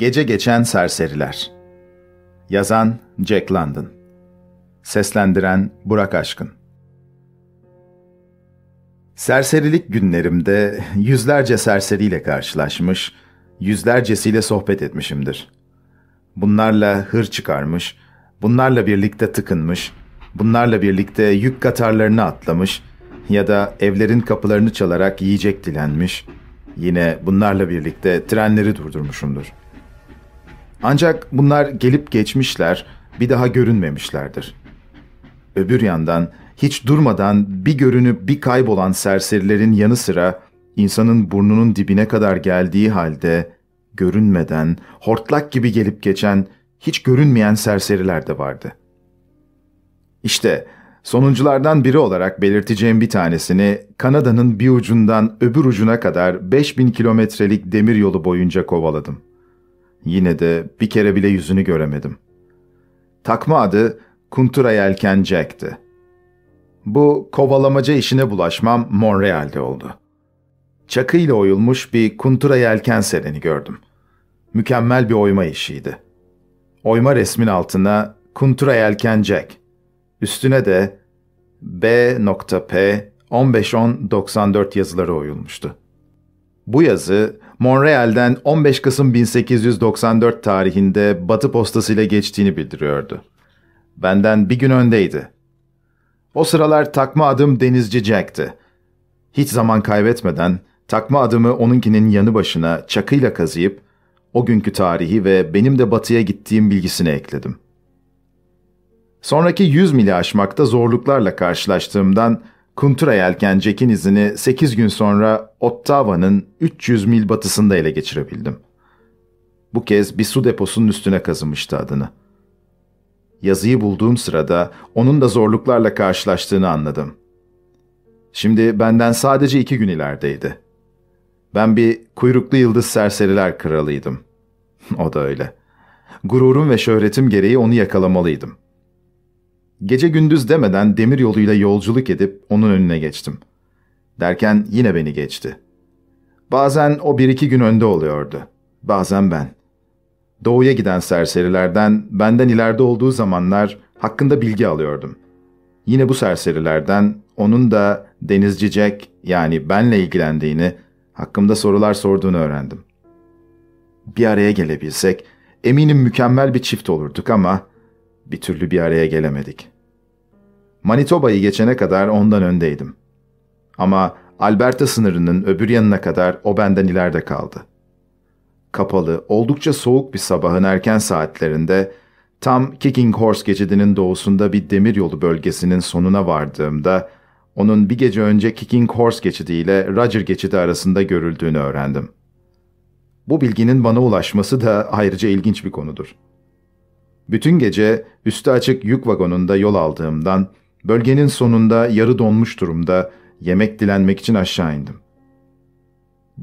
Gece Geçen Serseriler Yazan Jack London Seslendiren Burak Aşkın Serserilik günlerimde yüzlerce serseriyle karşılaşmış, yüzlercesiyle sohbet etmişimdir. Bunlarla hır çıkarmış, bunlarla birlikte tıkınmış, bunlarla birlikte yük katarlarını atlamış ya da evlerin kapılarını çalarak yiyecek dilenmiş, yine bunlarla birlikte trenleri durdurmuşumdur.'' Ancak bunlar gelip geçmişler, bir daha görünmemişlerdir. Öbür yandan hiç durmadan bir görünüp bir kaybolan serserilerin yanı sıra insanın burnunun dibine kadar geldiği halde görünmeden, hortlak gibi gelip geçen, hiç görünmeyen serseriler de vardı. İşte sonunculardan biri olarak belirteceğim bir tanesini Kanada'nın bir ucundan öbür ucuna kadar 5000 kilometrelik demir yolu boyunca kovaladım.'' Yine de bir kere bile yüzünü göremedim. Takma adı Kuntura Yelken Jack'ti. Bu kovalamaca işine bulaşmam Montreal'de oldu. Çakıyla oyulmuş bir kuntura yelken sereni gördüm. Mükemmel bir oyma işiydi. Oyma resmin altına kuntura yelken Jack, üstüne de B.P 151094 yazıları oyulmuştu. Bu yazı Montreal'den 15 Kasım 1894 tarihinde Batı Postası ile geçtiğini bildiriyordu. Benden bir gün öndeydi. O sıralar takma adım Denizci Jack'ti. Hiç zaman kaybetmeden takma adımı onunkinin yanı başına çakıyla kazıyıp o günkü tarihi ve benim de batıya gittiğim bilgisini ekledim. Sonraki 100 mili aşmakta zorluklarla karşılaştığımdan Kuntura yelken Jack'in izini 8 gün sonra Ottawa'nın 300 mil batısında ele geçirebildim. Bu kez bir su deposunun üstüne kazımıştı adını. Yazıyı bulduğum sırada onun da zorluklarla karşılaştığını anladım. Şimdi benden sadece iki gün ilerideydi. Ben bir kuyruklu yıldız serseriler kralıydım. o da öyle. Gururum ve şöhretim gereği onu yakalamalıydım. Gece gündüz demeden demir yoluyla yolculuk edip onun önüne geçtim. Derken yine beni geçti. Bazen o bir iki gün önde oluyordu. Bazen ben. Doğuya giden serserilerden benden ileride olduğu zamanlar hakkında bilgi alıyordum. Yine bu serserilerden onun da denizci Jack yani benle ilgilendiğini, hakkımda sorular sorduğunu öğrendim. Bir araya gelebilsek eminim mükemmel bir çift olurduk ama bir türlü bir araya gelemedik. Manitoba'yı geçene kadar ondan öndeydim. Ama Alberta sınırının öbür yanına kadar o benden ileride kaldı. Kapalı, oldukça soğuk bir sabahın erken saatlerinde tam Kicking Horse geçidinin doğusunda bir demiryolu bölgesinin sonuna vardığımda onun bir gece önce Kicking Horse geçidi ile Roger geçidi arasında görüldüğünü öğrendim. Bu bilginin bana ulaşması da ayrıca ilginç bir konudur. Bütün gece üstü açık yük vagonunda yol aldığımdan bölgenin sonunda yarı donmuş durumda yemek dilenmek için aşağı indim.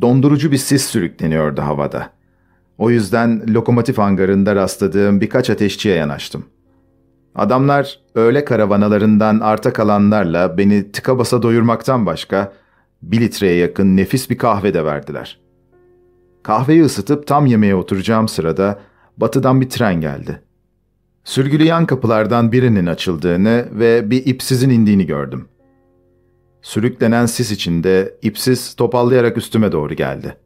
Dondurucu bir sis sürükleniyordu havada. O yüzden lokomotif hangarında rastladığım birkaç ateşçiye yanaştım. Adamlar öğle karavanalarından arta kalanlarla beni tıka basa doyurmaktan başka bir litreye yakın nefis bir kahve de verdiler. Kahveyi ısıtıp tam yemeğe oturacağım sırada batıdan bir tren geldi. Sürgüleyen kapılardan birinin açıldığını ve bir ipsizin indiğini gördüm. Sürüklenen sis içinde ipsiz topallayarak üstüme doğru geldi.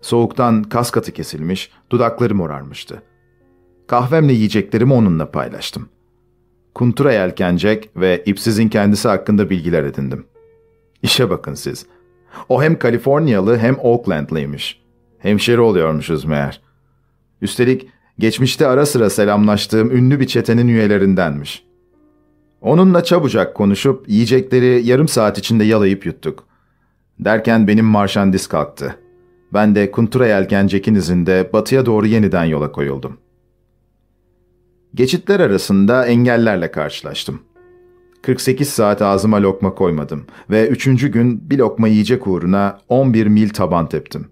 Soğuktan kas katı kesilmiş, dudakları morarmıştı. Kahvemle yiyeceklerimi onunla paylaştım. Kuntura yelkencek ve ipsizin kendisi hakkında bilgiler edindim. İşe bakın siz. O hem Kaliforniyalı hem Oaklandlıymış. Hemşeri oluyormuşuz meğer. Üstelik geçmişte ara sıra selamlaştığım ünlü bir çetenin üyelerindenmiş. Onunla çabucak konuşup yiyecekleri yarım saat içinde yalayıp yuttuk. Derken benim marşandiz kalktı. Ben de Kuntura Yelkencek'in izinde batıya doğru yeniden yola koyuldum. Geçitler arasında engellerle karşılaştım. 48 saat ağzıma lokma koymadım ve üçüncü gün bir lokma yiyecek uğruna 11 mil taban teptim.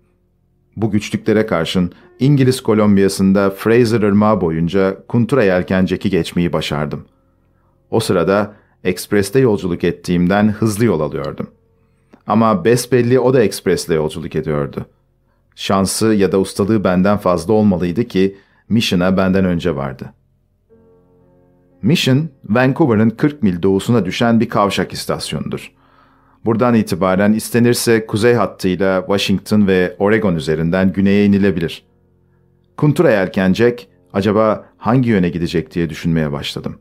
Bu güçlüklere karşın İngiliz Kolombiyası'nda Fraser Irmağı boyunca Kuntura Yelkencek'i geçmeyi başardım. O sırada ekspreste yolculuk ettiğimden hızlı yol alıyordum. Ama besbelli o da ekspresle yolculuk ediyordu. Şansı ya da ustalığı benden fazla olmalıydı ki Mission'a benden önce vardı. Mission, Vancouver'ın 40 mil doğusuna düşen bir kavşak istasyonudur. Buradan itibaren istenirse kuzey hattıyla Washington ve Oregon üzerinden güneye inilebilir. Kuntura yelkencek acaba hangi yöne gidecek diye düşünmeye başladım.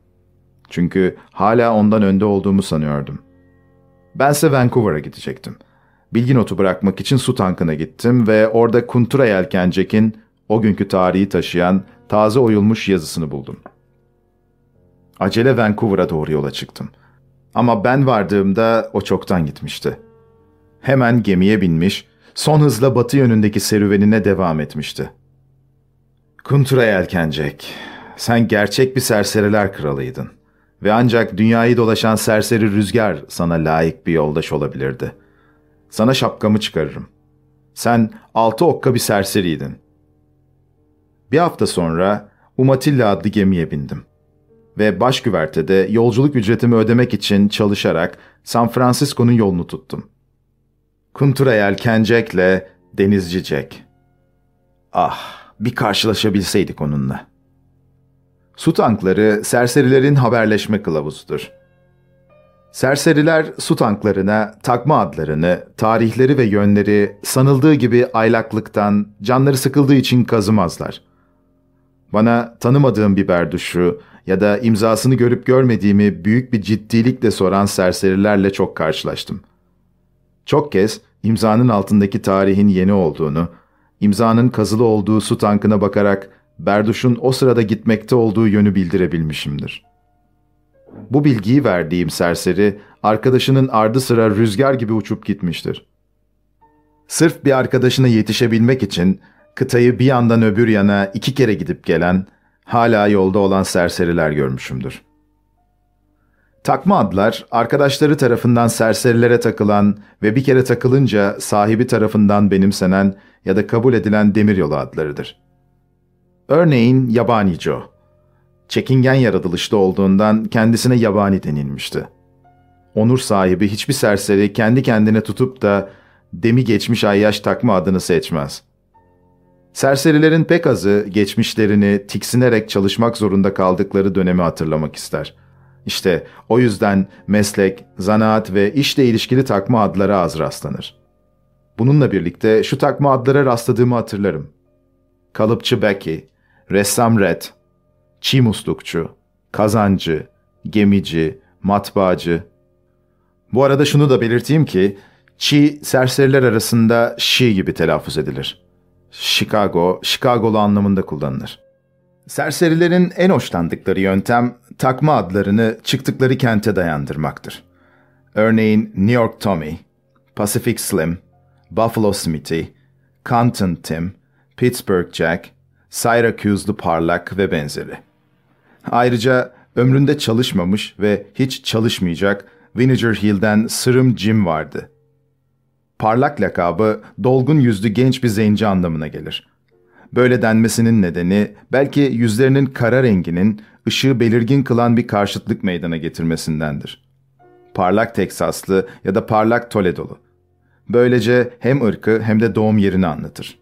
Çünkü hala ondan önde olduğumu sanıyordum. Bense Vancouver'a gidecektim. Bilgi notu bırakmak için su tankına gittim ve orada Kuntura Yelkencek'in o günkü tarihi taşıyan taze oyulmuş yazısını buldum. Acele Vancouver'a doğru yola çıktım. Ama ben vardığımda o çoktan gitmişti. Hemen gemiye binmiş, son hızla batı yönündeki serüvenine devam etmişti. Kuntura Yelkencek, sen gerçek bir serseriler kralıydın ve ancak dünyayı dolaşan serseri rüzgar sana layık bir yoldaş olabilirdi. Sana şapkamı çıkarırım. Sen altı okka bir serseriydin. Bir hafta sonra Umatilla adlı gemiye bindim. Ve baş güvertede yolculuk ücretimi ödemek için çalışarak San Francisco'nun yolunu tuttum. Kuntura Yelkencek'le Denizci Jack. Ah, bir karşılaşabilseydik onunla.'' Su tankları serserilerin haberleşme kılavuzudur. Serseriler su tanklarına takma adlarını, tarihleri ve yönleri sanıldığı gibi aylaklıktan, canları sıkıldığı için kazımazlar. Bana tanımadığım bir berduşu ya da imzasını görüp görmediğimi büyük bir ciddilikle soran serserilerle çok karşılaştım. Çok kez imzanın altındaki tarihin yeni olduğunu, imzanın kazılı olduğu su tankına bakarak Berduş'un o sırada gitmekte olduğu yönü bildirebilmişimdir. Bu bilgiyi verdiğim serseri, arkadaşının ardı sıra rüzgar gibi uçup gitmiştir. Sırf bir arkadaşına yetişebilmek için kıtayı bir yandan öbür yana iki kere gidip gelen, hala yolda olan serseriler görmüşümdür. Takma adlar, arkadaşları tarafından serserilere takılan ve bir kere takılınca sahibi tarafından benimsenen ya da kabul edilen demiryolu adlarıdır. Örneğin Yabani Joe. Çekingen yaratılışta olduğundan kendisine yabani denilmişti. Onur sahibi hiçbir serseri kendi kendine tutup da demi geçmiş ayyaş takma adını seçmez. Serserilerin pek azı geçmişlerini tiksinerek çalışmak zorunda kaldıkları dönemi hatırlamak ister. İşte o yüzden meslek, zanaat ve işle ilişkili takma adlara az rastlanır. Bununla birlikte şu takma adlara rastladığımı hatırlarım. Kalıpçı Becky, ressam Red, çiğ muslukçu, kazancı, gemici, matbaacı. Bu arada şunu da belirteyim ki, çi serseriler arasında şi gibi telaffuz edilir. Chicago, Chicago'lu anlamında kullanılır. Serserilerin en hoşlandıkları yöntem takma adlarını çıktıkları kente dayandırmaktır. Örneğin New York Tommy, Pacific Slim, Buffalo Smithy, Canton Tim, Pittsburgh Jack, Syracuse'lu parlak ve benzeri. Ayrıca ömründe çalışmamış ve hiç çalışmayacak Vinegar Hill'den Sırım Jim vardı. Parlak lakabı dolgun yüzlü genç bir zenci anlamına gelir. Böyle denmesinin nedeni belki yüzlerinin kara renginin ışığı belirgin kılan bir karşıtlık meydana getirmesindendir. Parlak Teksaslı ya da parlak Toledolu. Böylece hem ırkı hem de doğum yerini anlatır.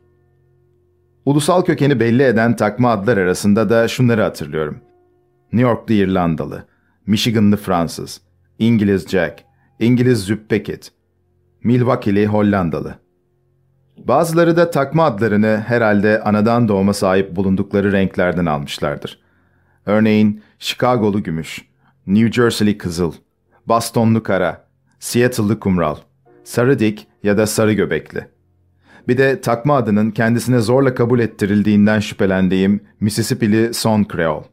Ulusal kökeni belli eden takma adlar arasında da şunları hatırlıyorum. New Yorklu İrlandalı, Michiganlı Fransız, İngiliz Jack, İngiliz Züpp Peckett, Milwaukee'li Hollandalı. Bazıları da takma adlarını herhalde anadan doğma sahip bulundukları renklerden almışlardır. Örneğin Chicago'lu gümüş, New Jersey'li kızıl, Bostonlu kara, Seattle'lı kumral, sarı dik ya da sarı göbekli. Bir de takma adının kendisine zorla kabul ettirildiğinden şüphelendiğim Mississippi'li Son Creole.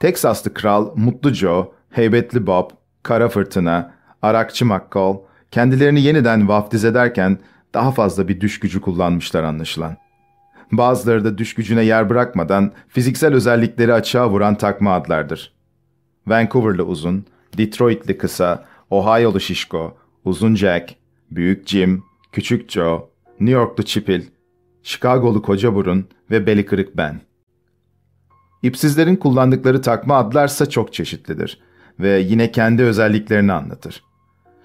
Teksaslı kral Mutlu Joe, Heybetli Bob, Kara Fırtına, Arakçı McCall kendilerini yeniden vaftiz ederken daha fazla bir düş gücü kullanmışlar anlaşılan. Bazıları da düş gücüne yer bırakmadan fiziksel özellikleri açığa vuran takma adlardır. Vancouver'lı uzun, Detroit'li kısa, Ohio'lu şişko, uzun Jack, büyük Jim, Küçük Joe, New Yorklu Çipil, Chicago'lu Koca Burun ve beli kırık ben. İpsizlerin kullandıkları takma adlarsa çok çeşitlidir ve yine kendi özelliklerini anlatır.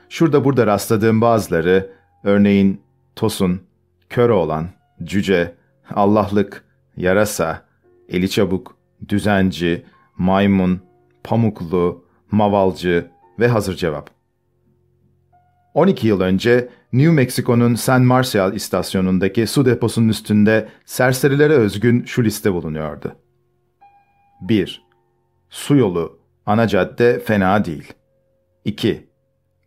Şurada burada rastladığım bazıları, örneğin Tosun, kör olan, cüce, Allahlık, yarasa, eli çabuk, düzenci, maymun, pamuklu, mavalcı ve hazır cevap. 12 yıl önce New Mexico'nun San Marcial istasyonundaki su deposunun üstünde serserilere özgün şu liste bulunuyordu. 1. Su yolu, ana cadde fena değil. 2.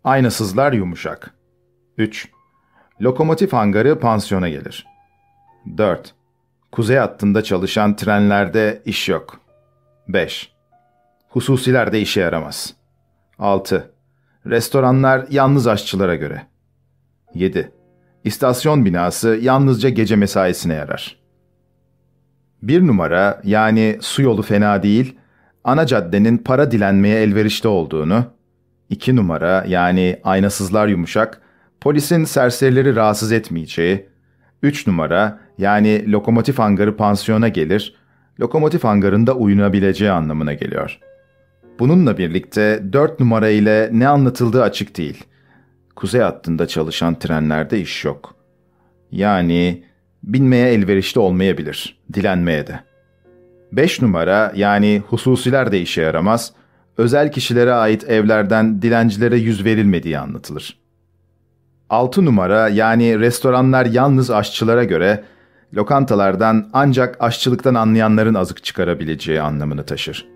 Aynasızlar yumuşak. 3. Lokomotif hangarı pansiyona gelir. 4. Kuzey hattında çalışan trenlerde iş yok. 5. Hususiler de işe yaramaz. 6. Restoranlar yalnız aşçılara göre. 7. İstasyon binası yalnızca gece mesaisine yarar. Bir numara yani su yolu fena değil, ana caddenin para dilenmeye elverişli olduğunu, iki numara yani aynasızlar yumuşak, polisin serserileri rahatsız etmeyeceği, üç numara yani lokomotif hangarı pansiyona gelir, lokomotif hangarında uyunabileceği anlamına geliyor. Bununla birlikte dört numara ile ne anlatıldığı açık değil. Kuzey hattında çalışan trenlerde iş yok. Yani binmeye elverişli olmayabilir, dilenmeye de. 5 numara yani hususiler de işe yaramaz, özel kişilere ait evlerden dilencilere yüz verilmediği anlatılır. 6 numara yani restoranlar yalnız aşçılara göre lokantalardan ancak aşçılıktan anlayanların azık çıkarabileceği anlamını taşır.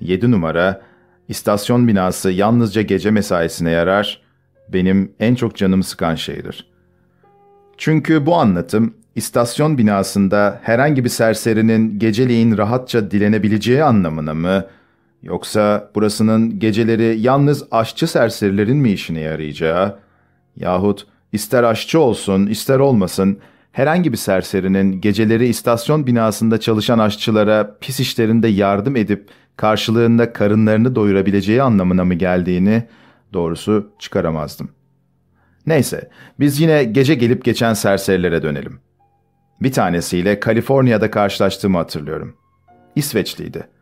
7 numara istasyon binası yalnızca gece mesaisine yarar, benim en çok canımı sıkan şeydir. Çünkü bu anlatım istasyon binasında herhangi bir serserinin geceleyin rahatça dilenebileceği anlamına mı, yoksa burasının geceleri yalnız aşçı serserilerin mi işine yarayacağı, yahut ister aşçı olsun ister olmasın herhangi bir serserinin geceleri istasyon binasında çalışan aşçılara pis işlerinde yardım edip karşılığında karınlarını doyurabileceği anlamına mı geldiğini doğrusu çıkaramazdım. Neyse, biz yine gece gelip geçen serserilere dönelim. Bir tanesiyle Kaliforniya'da karşılaştığımı hatırlıyorum. İsveçliydi.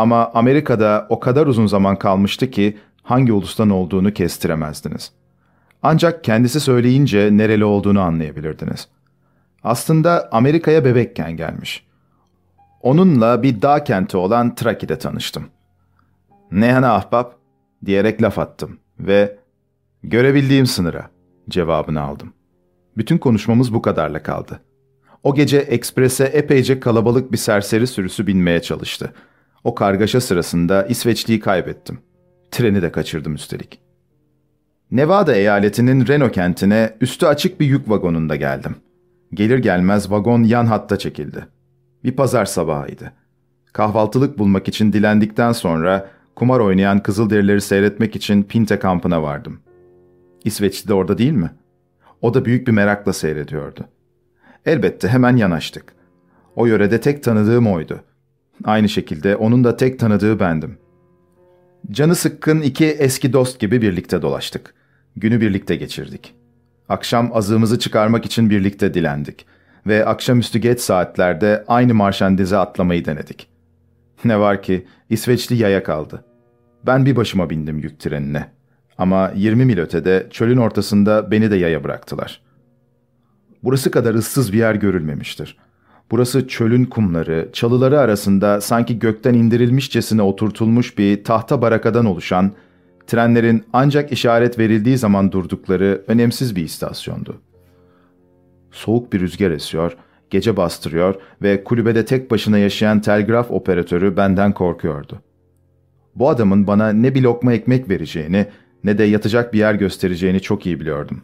Ama Amerika'da o kadar uzun zaman kalmıştı ki hangi ulustan olduğunu kestiremezdiniz. Ancak kendisi söyleyince nereli olduğunu anlayabilirdiniz. Aslında Amerika'ya bebekken gelmiş. Onunla bir dağ kenti olan Traki'de tanıştım. Ne yana ahbap diyerek laf attım ve görebildiğim sınıra cevabını aldım. Bütün konuşmamız bu kadarla kaldı. O gece eksprese epeyce kalabalık bir serseri sürüsü binmeye çalıştı. O kargaşa sırasında İsveçliyi kaybettim. Treni de kaçırdım üstelik. Nevada eyaletinin Reno kentine üstü açık bir yük vagonunda geldim. Gelir gelmez vagon yan hatta çekildi. Bir pazar sabahıydı. Kahvaltılık bulmak için dilendikten sonra kumar oynayan Kızılderilileri seyretmek için Pinte kampına vardım. İsveçli de orada değil mi? O da büyük bir merakla seyrediyordu. Elbette hemen yanaştık. O yörede tek tanıdığım oydu. Aynı şekilde onun da tek tanıdığı bendim. Canı sıkkın iki eski dost gibi birlikte dolaştık. Günü birlikte geçirdik. Akşam azığımızı çıkarmak için birlikte dilendik ve akşamüstü geç saatlerde aynı marşandize atlamayı denedik. Ne var ki İsveçli yaya kaldı. Ben bir başıma bindim yük trenine. Ama 20 mil ötede çölün ortasında beni de yaya bıraktılar. Burası kadar ıssız bir yer görülmemiştir. Burası çölün kumları, çalıları arasında sanki gökten indirilmişçesine oturtulmuş bir tahta barakadan oluşan, trenlerin ancak işaret verildiği zaman durdukları önemsiz bir istasyondu. Soğuk bir rüzgar esiyor, gece bastırıyor ve kulübede tek başına yaşayan telgraf operatörü benden korkuyordu. Bu adamın bana ne bir lokma ekmek vereceğini ne de yatacak bir yer göstereceğini çok iyi biliyordum.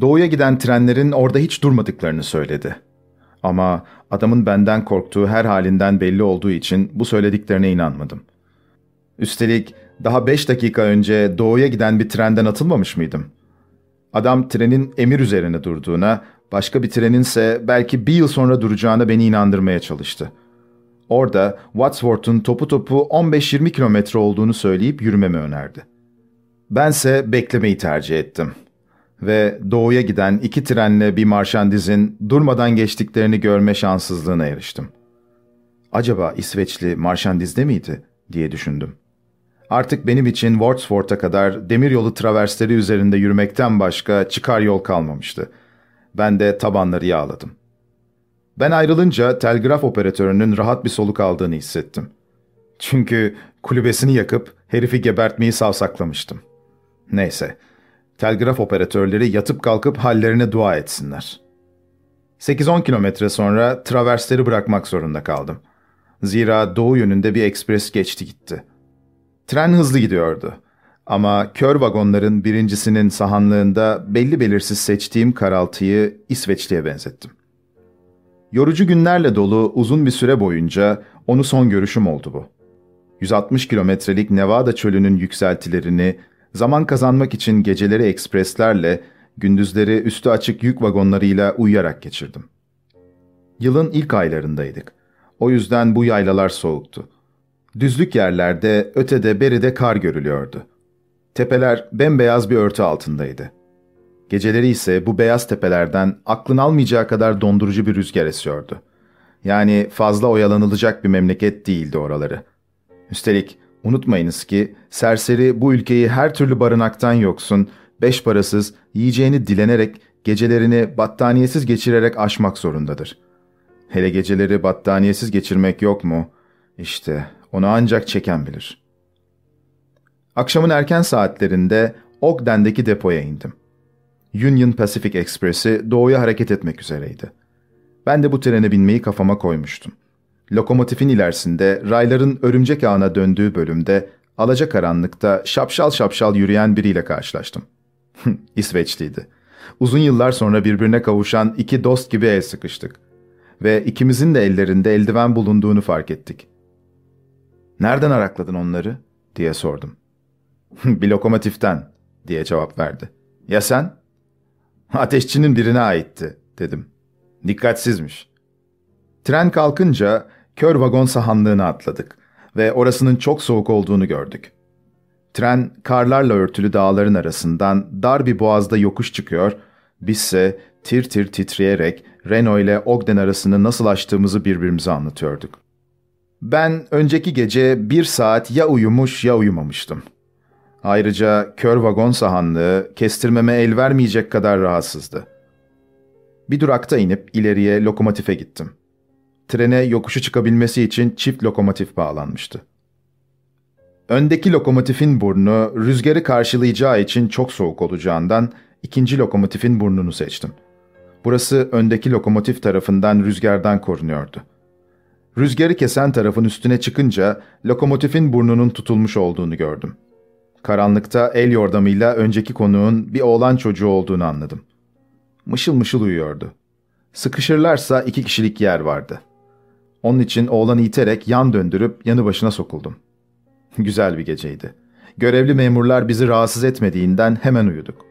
Doğuya giden trenlerin orada hiç durmadıklarını söyledi. Ama adamın benden korktuğu her halinden belli olduğu için bu söylediklerine inanmadım. Üstelik daha beş dakika önce doğuya giden bir trenden atılmamış mıydım? Adam trenin emir üzerine durduğuna, başka bir trenin ise belki bir yıl sonra duracağına beni inandırmaya çalıştı. Orada Wadsworth'un topu topu 15-20 kilometre olduğunu söyleyip yürümemi önerdi. Bense beklemeyi tercih ettim. Ve doğuya giden iki trenle bir marşandizin durmadan geçtiklerini görme şanssızlığına eriştim. Acaba İsveçli marşandizde miydi diye düşündüm. Artık benim için Wordsworth'a kadar demiryolu traversleri üzerinde yürümekten başka çıkar yol kalmamıştı. Ben de tabanları yağladım. Ben ayrılınca telgraf operatörünün rahat bir soluk aldığını hissettim. Çünkü kulübesini yakıp herifi gebertmeyi savsaklamıştım. Neyse, telgraf operatörleri yatıp kalkıp hallerine dua etsinler. 8-10 kilometre sonra traversleri bırakmak zorunda kaldım. Zira doğu yönünde bir ekspres geçti gitti. Tren hızlı gidiyordu. Ama kör vagonların birincisinin sahanlığında belli belirsiz seçtiğim karaltıyı İsveçli'ye benzettim. Yorucu günlerle dolu uzun bir süre boyunca onu son görüşüm oldu bu. 160 kilometrelik Nevada çölünün yükseltilerini zaman kazanmak için geceleri ekspreslerle, gündüzleri üstü açık yük vagonlarıyla uyuyarak geçirdim. Yılın ilk aylarındaydık. O yüzden bu yaylalar soğuktu. Düzlük yerlerde ötede beride kar görülüyordu. Tepeler bembeyaz bir örtü altındaydı. Geceleri ise bu beyaz tepelerden aklın almayacağı kadar dondurucu bir rüzgar esiyordu. Yani fazla oyalanılacak bir memleket değildi oraları. Üstelik unutmayınız ki serseri bu ülkeyi her türlü barınaktan yoksun, beş parasız, yiyeceğini dilenerek, gecelerini battaniyesiz geçirerek aşmak zorundadır. Hele geceleri battaniyesiz geçirmek yok mu? İşte onu ancak çeken bilir. Akşamın erken saatlerinde Ogden'deki depoya indim. Union Pacific Express'i doğuya hareket etmek üzereydi. Ben de bu trene binmeyi kafama koymuştum. Lokomotifin ilerisinde rayların örümcek ağına döndüğü bölümde alacakaranlıkta şapşal şapşal yürüyen biriyle karşılaştım. İsveçliydi. Uzun yıllar sonra birbirine kavuşan iki dost gibi el sıkıştık. Ve ikimizin de ellerinde eldiven bulunduğunu fark ettik. ''Nereden arakladın onları?'' diye sordum. ''Bir lokomotiften.'' diye cevap verdi. ''Ya sen?'' ''Ateşçinin birine aitti.'' dedim. ''Dikkatsizmiş.'' Tren kalkınca kör vagon sahanlığına atladık ve orasının çok soğuk olduğunu gördük. Tren karlarla örtülü dağların arasından dar bir boğazda yokuş çıkıyor, bizse tir tir titreyerek Renault ile Ogden arasını nasıl açtığımızı birbirimize anlatıyorduk. Ben önceki gece bir saat ya uyumuş ya uyumamıştım. Ayrıca kör vagon sahanlığı kestirmeme el vermeyecek kadar rahatsızdı. Bir durakta inip ileriye lokomotife gittim. Trene yokuşu çıkabilmesi için çift lokomotif bağlanmıştı. Öndeki lokomotifin burnu rüzgarı karşılayacağı için çok soğuk olacağından ikinci lokomotifin burnunu seçtim. Burası öndeki lokomotif tarafından rüzgardan korunuyordu. Rüzgarı kesen tarafın üstüne çıkınca lokomotifin burnunun tutulmuş olduğunu gördüm. Karanlıkta el yordamıyla önceki konuğun bir oğlan çocuğu olduğunu anladım. Mışıl mışıl uyuyordu. Sıkışırlarsa iki kişilik yer vardı. Onun için oğlanı iterek yan döndürüp yanı başına sokuldum. Güzel bir geceydi. Görevli memurlar bizi rahatsız etmediğinden hemen uyuduk.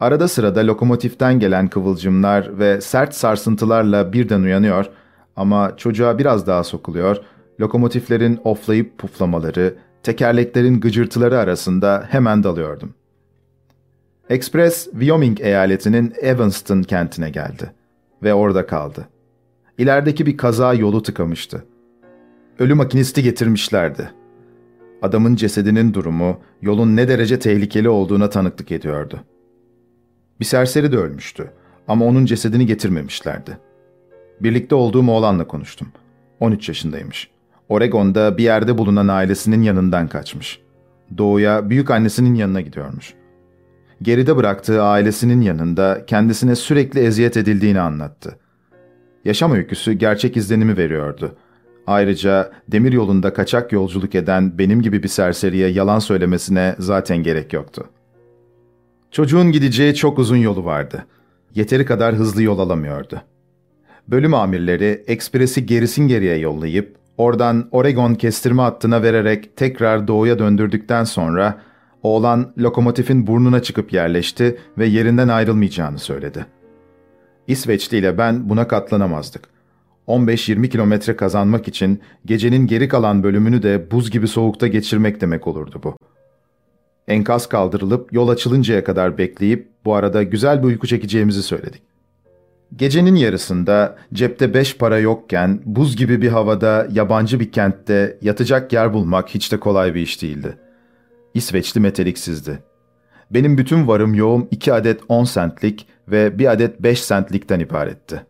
Arada sırada lokomotiften gelen kıvılcımlar ve sert sarsıntılarla birden uyanıyor ama çocuğa biraz daha sokuluyor, lokomotiflerin oflayıp puflamaları, tekerleklerin gıcırtıları arasında hemen dalıyordum. Express, Wyoming eyaletinin Evanston kentine geldi ve orada kaldı. İlerideki bir kaza yolu tıkamıştı. Ölü makinisti getirmişlerdi. Adamın cesedinin durumu yolun ne derece tehlikeli olduğuna tanıklık ediyordu. Bir serseri de ölmüştü ama onun cesedini getirmemişlerdi. Birlikte olduğum oğlanla konuştum. 13 yaşındaymış. Oregon'da bir yerde bulunan ailesinin yanından kaçmış. Doğuya büyük annesinin yanına gidiyormuş. Geride bıraktığı ailesinin yanında kendisine sürekli eziyet edildiğini anlattı. Yaşam öyküsü gerçek izlenimi veriyordu. Ayrıca demir yolunda kaçak yolculuk eden benim gibi bir serseriye yalan söylemesine zaten gerek yoktu. Çocuğun gideceği çok uzun yolu vardı. Yeteri kadar hızlı yol alamıyordu. Bölüm amirleri ekspresi gerisin geriye yollayıp oradan Oregon kestirme hattına vererek tekrar doğuya döndürdükten sonra oğlan lokomotifin burnuna çıkıp yerleşti ve yerinden ayrılmayacağını söyledi. İsveçli ile ben buna katlanamazdık. 15-20 kilometre kazanmak için gecenin geri kalan bölümünü de buz gibi soğukta geçirmek demek olurdu bu. Enkaz kaldırılıp yol açılıncaya kadar bekleyip bu arada güzel bir uyku çekeceğimizi söyledik. Gecenin yarısında cepte beş para yokken buz gibi bir havada yabancı bir kentte yatacak yer bulmak hiç de kolay bir iş değildi. İsveçli meteliksizdi. Benim bütün varım yoğum iki adet on centlik ve bir adet beş sentlikten ibaretti.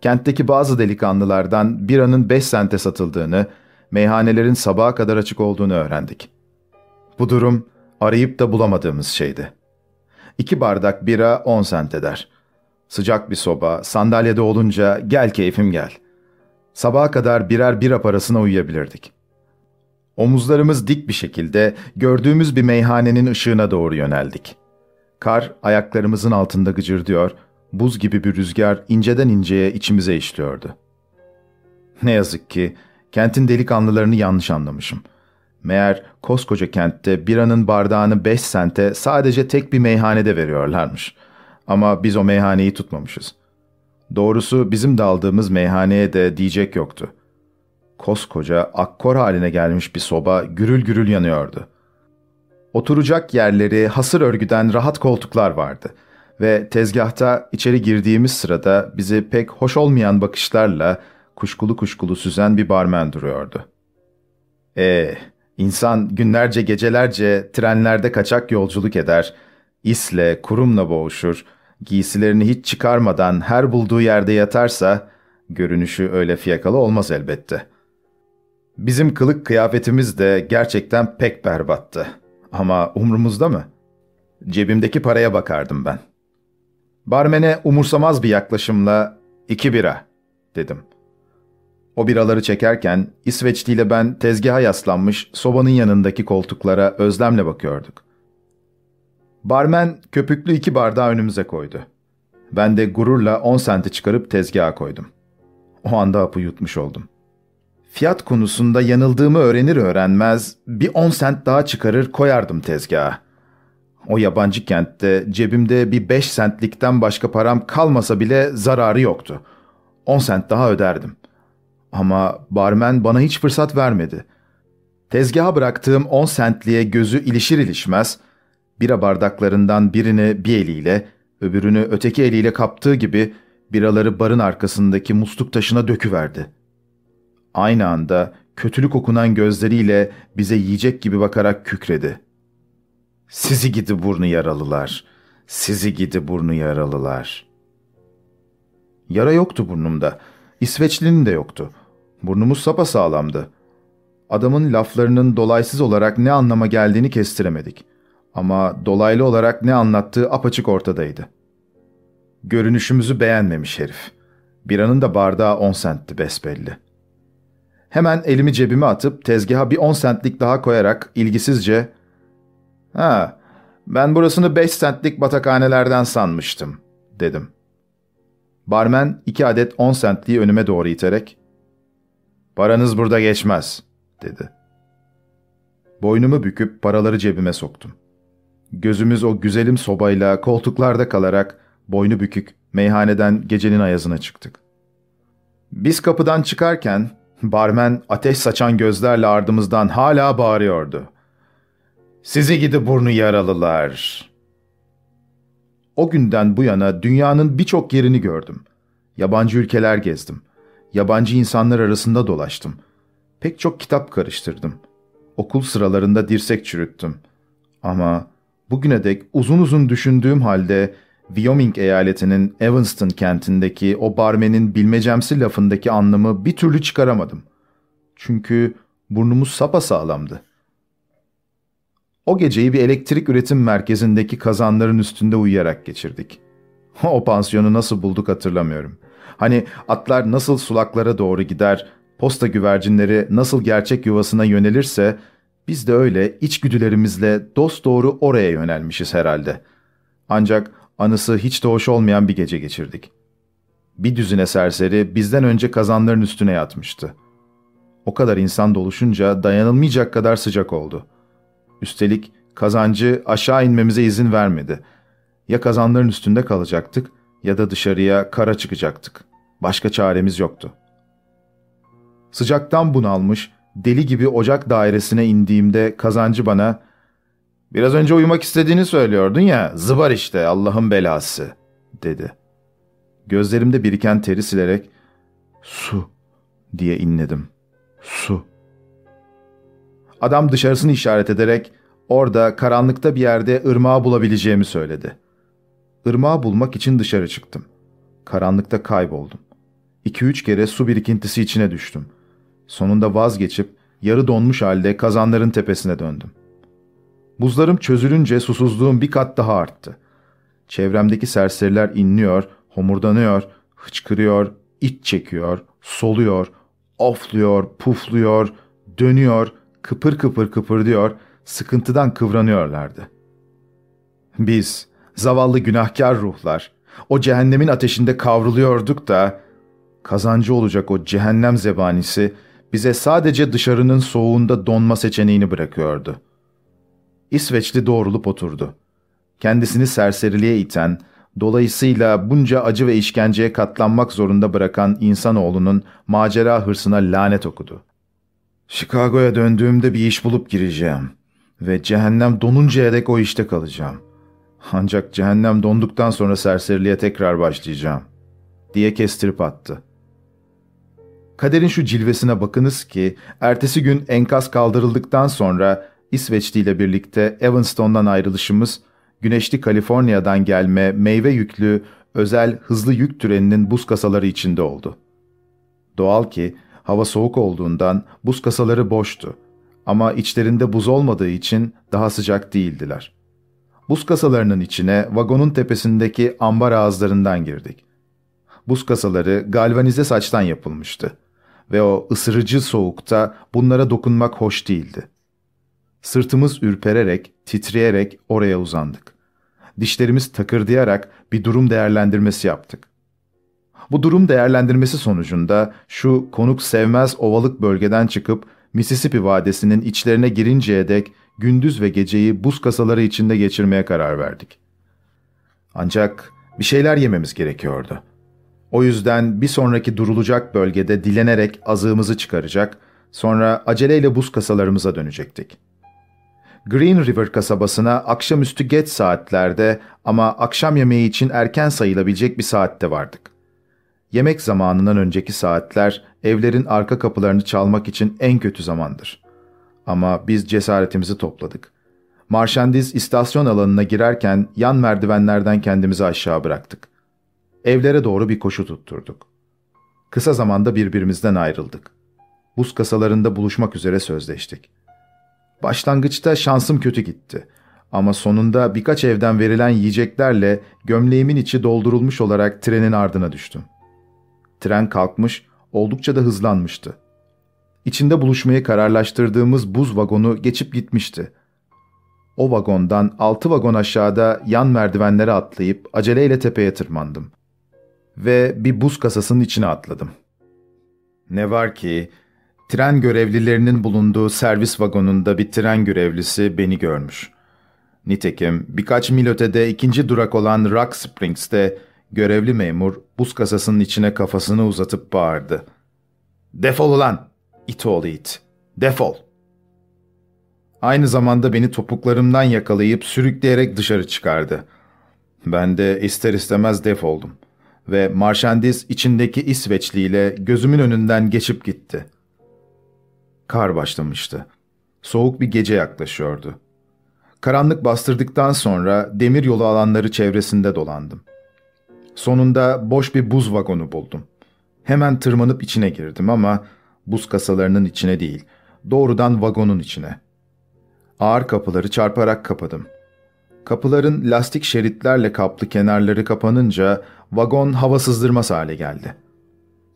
Kentteki bazı delikanlılardan biranın beş sente satıldığını, meyhanelerin sabaha kadar açık olduğunu öğrendik. Bu durum arayıp da bulamadığımız şeydi. İki bardak bira on sent eder. Sıcak bir soba, sandalyede olunca gel keyfim gel. Sabaha kadar birer bira parasına uyuyabilirdik. Omuzlarımız dik bir şekilde gördüğümüz bir meyhanenin ışığına doğru yöneldik. Kar ayaklarımızın altında gıcırdıyor, buz gibi bir rüzgar inceden inceye içimize işliyordu. Ne yazık ki kentin delikanlılarını yanlış anlamışım. Meğer koskoca kentte biranın bardağını beş sente sadece tek bir meyhanede veriyorlarmış. Ama biz o meyhaneyi tutmamışız. Doğrusu bizim de aldığımız meyhaneye de diyecek yoktu. Koskoca akkor haline gelmiş bir soba gürül gürül yanıyordu. Oturacak yerleri hasır örgüden rahat koltuklar vardı ve tezgahta içeri girdiğimiz sırada bizi pek hoş olmayan bakışlarla kuşkulu kuşkulu süzen bir barmen duruyordu. Ee, insan günlerce gecelerce trenlerde kaçak yolculuk eder, isle, kurumla boğuşur, giysilerini hiç çıkarmadan her bulduğu yerde yatarsa, görünüşü öyle fiyakalı olmaz elbette. Bizim kılık kıyafetimiz de gerçekten pek berbattı. Ama umrumuzda mı? Cebimdeki paraya bakardım ben. Barmene umursamaz bir yaklaşımla iki bira dedim. O biraları çekerken İsveçli ile ben tezgaha yaslanmış sobanın yanındaki koltuklara özlemle bakıyorduk. Barmen köpüklü iki bardağı önümüze koydu. Ben de gururla on senti çıkarıp tezgaha koydum. O anda hapı yutmuş oldum. Fiyat konusunda yanıldığımı öğrenir öğrenmez bir on sent daha çıkarır koyardım tezgaha. O yabancı kentte cebimde bir beş sentlikten başka param kalmasa bile zararı yoktu. On sent daha öderdim. Ama barmen bana hiç fırsat vermedi. Tezgaha bıraktığım on sentliğe gözü ilişir ilişmez, bira bardaklarından birini bir eliyle, öbürünü öteki eliyle kaptığı gibi biraları barın arkasındaki musluk taşına döküverdi. Aynı anda kötülük okunan gözleriyle bize yiyecek gibi bakarak kükredi. Sizi gidi burnu yaralılar, sizi gidi burnu yaralılar. Yara yoktu burnumda, İsveçlinin de yoktu. Burnumuz sapasağlamdı. Adamın laflarının dolaysız olarak ne anlama geldiğini kestiremedik. Ama dolaylı olarak ne anlattığı apaçık ortadaydı. Görünüşümüzü beğenmemiş herif. Biranın da bardağı on sentti besbelli. Hemen elimi cebime atıp tezgaha bir on sentlik daha koyarak ilgisizce ''Ha, ben burasını beş sentlik batakhanelerden sanmıştım.'' dedim. Barmen iki adet on sentliği önüme doğru iterek ''Paranız burada geçmez.'' dedi. Boynumu büküp paraları cebime soktum. Gözümüz o güzelim sobayla koltuklarda kalarak boynu bükük meyhaneden gecenin ayazına çıktık. Biz kapıdan çıkarken barmen ateş saçan gözlerle ardımızdan hala bağırıyordu. Sizi gidi burnu yaralılar. O günden bu yana dünyanın birçok yerini gördüm. Yabancı ülkeler gezdim. Yabancı insanlar arasında dolaştım. Pek çok kitap karıştırdım. Okul sıralarında dirsek çürüttüm. Ama bugüne dek uzun uzun düşündüğüm halde Wyoming eyaletinin Evanston kentindeki o barmenin bilmecemsi lafındaki anlamı bir türlü çıkaramadım. Çünkü burnumuz sapasağlamdı. O geceyi bir elektrik üretim merkezindeki kazanların üstünde uyuyarak geçirdik. O pansiyonu nasıl bulduk hatırlamıyorum. Hani atlar nasıl sulaklara doğru gider, posta güvercinleri nasıl gerçek yuvasına yönelirse, biz de öyle içgüdülerimizle dost doğru oraya yönelmişiz herhalde. Ancak anısı hiç de hoş olmayan bir gece geçirdik. Bir düzine serseri bizden önce kazanların üstüne yatmıştı. O kadar insan doluşunca dayanılmayacak kadar sıcak oldu. Üstelik kazancı aşağı inmemize izin vermedi. Ya kazanların üstünde kalacaktık ya da dışarıya kara çıkacaktık. Başka çaremiz yoktu. Sıcaktan bunalmış, deli gibi ocak dairesine indiğimde kazancı bana ''Biraz önce uyumak istediğini söylüyordun ya, zıbar işte Allah'ın belası.'' dedi. Gözlerimde biriken teri silerek ''Su'' diye inledim. ''Su.'' Adam dışarısını işaret ederek orada karanlıkta bir yerde ırmağı bulabileceğimi söyledi. Irmağı bulmak için dışarı çıktım. Karanlıkta kayboldum. İki üç kere su birikintisi içine düştüm. Sonunda vazgeçip yarı donmuş halde kazanların tepesine döndüm. Buzlarım çözülünce susuzluğum bir kat daha arttı. Çevremdeki serseriler inliyor, homurdanıyor, hıçkırıyor, iç çekiyor, soluyor, ofluyor, pufluyor, dönüyor, kıpır kıpır kıpırdıyor, sıkıntıdan kıvranıyorlardı. Biz, zavallı günahkar ruhlar, o cehennemin ateşinde kavruluyorduk da, kazancı olacak o cehennem zebanisi bize sadece dışarının soğuğunda donma seçeneğini bırakıyordu. İsveçli doğrulup oturdu. Kendisini serseriliğe iten, dolayısıyla bunca acı ve işkenceye katlanmak zorunda bırakan insanoğlunun macera hırsına lanet okudu. Chicago'ya döndüğümde bir iş bulup gireceğim ve cehennem donuncaya dek o işte kalacağım. Ancak cehennem donduktan sonra serseriliğe tekrar başlayacağım, diye kestirip attı. Kaderin şu cilvesine bakınız ki, ertesi gün enkaz kaldırıldıktan sonra İsveçli ile birlikte Evanston'dan ayrılışımız, güneşli Kaliforniya'dan gelme meyve yüklü özel hızlı yük treninin buz kasaları içinde oldu. Doğal ki hava soğuk olduğundan buz kasaları boştu ama içlerinde buz olmadığı için daha sıcak değildiler. Buz kasalarının içine vagonun tepesindeki ambar ağızlarından girdik. Buz kasaları galvanize saçtan yapılmıştı ve o ısırıcı soğukta bunlara dokunmak hoş değildi. Sırtımız ürpererek, titreyerek oraya uzandık. Dişlerimiz takırdayarak bir durum değerlendirmesi yaptık. Bu durum değerlendirmesi sonucunda şu konuk sevmez ovalık bölgeden çıkıp Mississippi Vadisi'nin içlerine girinceye dek gündüz ve geceyi buz kasaları içinde geçirmeye karar verdik. Ancak bir şeyler yememiz gerekiyordu. O yüzden bir sonraki durulacak bölgede dilenerek azığımızı çıkaracak, sonra aceleyle buz kasalarımıza dönecektik. Green River kasabasına akşamüstü geç saatlerde ama akşam yemeği için erken sayılabilecek bir saatte vardık. Yemek zamanından önceki saatler evlerin arka kapılarını çalmak için en kötü zamandır. Ama biz cesaretimizi topladık. Marşandiz istasyon alanına girerken yan merdivenlerden kendimizi aşağı bıraktık. Evlere doğru bir koşu tutturduk. Kısa zamanda birbirimizden ayrıldık. Buz kasalarında buluşmak üzere sözleştik. Başlangıçta şansım kötü gitti. Ama sonunda birkaç evden verilen yiyeceklerle gömleğimin içi doldurulmuş olarak trenin ardına düştüm. Tren kalkmış, oldukça da hızlanmıştı. İçinde buluşmayı kararlaştırdığımız buz vagonu geçip gitmişti. O vagondan altı vagon aşağıda yan merdivenlere atlayıp aceleyle tepeye tırmandım. Ve bir buz kasasının içine atladım. Ne var ki Tren görevlilerinin bulunduğu servis vagonunda bir tren görevlisi beni görmüş. Nitekim birkaç mil ötede ikinci durak olan Rock Springs'te görevli memur buz kasasının içine kafasını uzatıp bağırdı. ''Defol ulan! İt oğlu it! Defol!'' Aynı zamanda beni topuklarımdan yakalayıp sürükleyerek dışarı çıkardı. Ben de ister istemez defoldum ve marşandiz içindeki İsveçli ile gözümün önünden geçip gitti.'' Kar başlamıştı. Soğuk bir gece yaklaşıyordu. Karanlık bastırdıktan sonra demir yolu alanları çevresinde dolandım. Sonunda boş bir buz vagonu buldum. Hemen tırmanıp içine girdim ama buz kasalarının içine değil, doğrudan vagonun içine. Ağır kapıları çarparak kapadım. Kapıların lastik şeritlerle kaplı kenarları kapanınca vagon hava sızdırmaz hale geldi.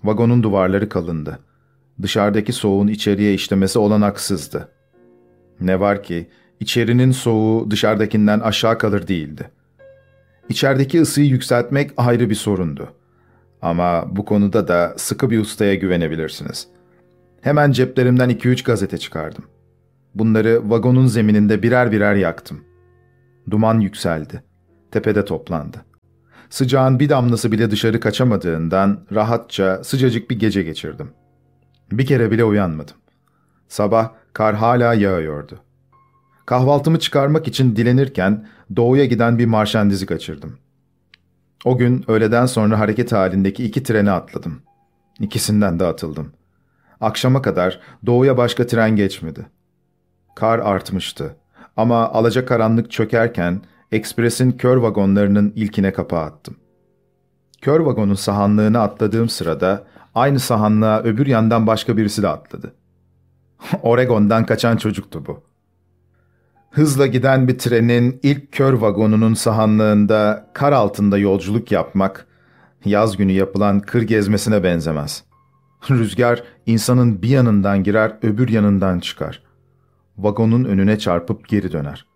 Vagonun duvarları kalındı dışarıdaki soğuğun içeriye işlemesi olanaksızdı. Ne var ki içerinin soğuğu dışarıdakinden aşağı kalır değildi. İçerideki ısıyı yükseltmek ayrı bir sorundu. Ama bu konuda da sıkı bir ustaya güvenebilirsiniz. Hemen ceplerimden iki üç gazete çıkardım. Bunları vagonun zemininde birer birer yaktım. Duman yükseldi. Tepede toplandı. Sıcağın bir damlası bile dışarı kaçamadığından rahatça sıcacık bir gece geçirdim. Bir kere bile uyanmadım. Sabah kar hala yağıyordu. Kahvaltımı çıkarmak için dilenirken doğuya giden bir marşandizi kaçırdım. O gün öğleden sonra hareket halindeki iki trene atladım. İkisinden de atıldım. Akşama kadar doğuya başka tren geçmedi. Kar artmıştı ama alacakaranlık çökerken ekspresin kör vagonlarının ilkine kapağı attım. Kör vagonun sahanlığını atladığım sırada aynı sahanlığa öbür yandan başka birisi de atladı. Oregon'dan kaçan çocuktu bu. Hızla giden bir trenin ilk kör vagonunun sahanlığında kar altında yolculuk yapmak, yaz günü yapılan kır gezmesine benzemez. Rüzgar insanın bir yanından girer öbür yanından çıkar. Vagonun önüne çarpıp geri döner.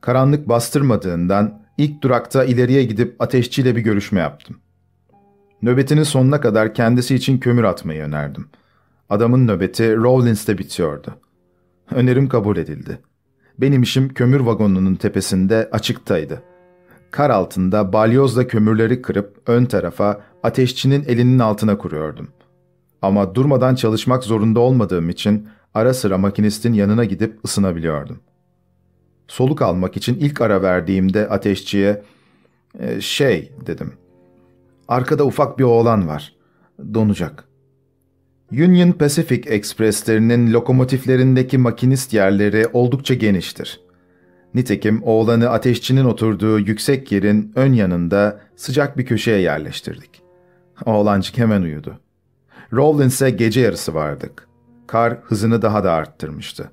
Karanlık bastırmadığından ilk durakta ileriye gidip ateşçiyle bir görüşme yaptım. Nöbetinin sonuna kadar kendisi için kömür atmayı önerdim. Adamın nöbeti Rawlins'te bitiyordu. Önerim kabul edildi. Benim işim kömür vagonunun tepesinde açıktaydı. Kar altında balyozla kömürleri kırıp ön tarafa ateşçinin elinin altına kuruyordum. Ama durmadan çalışmak zorunda olmadığım için ara sıra makinistin yanına gidip ısınabiliyordum. Soluk almak için ilk ara verdiğimde ateşçiye e, şey dedim. Arkada ufak bir oğlan var. Donacak. Union Pacific Express'lerinin lokomotiflerindeki makinist yerleri oldukça geniştir. Nitekim oğlanı ateşçinin oturduğu yüksek yerin ön yanında sıcak bir köşeye yerleştirdik. Oğlancık hemen uyudu. Rawlins'e gece yarısı vardık. Kar hızını daha da arttırmıştı.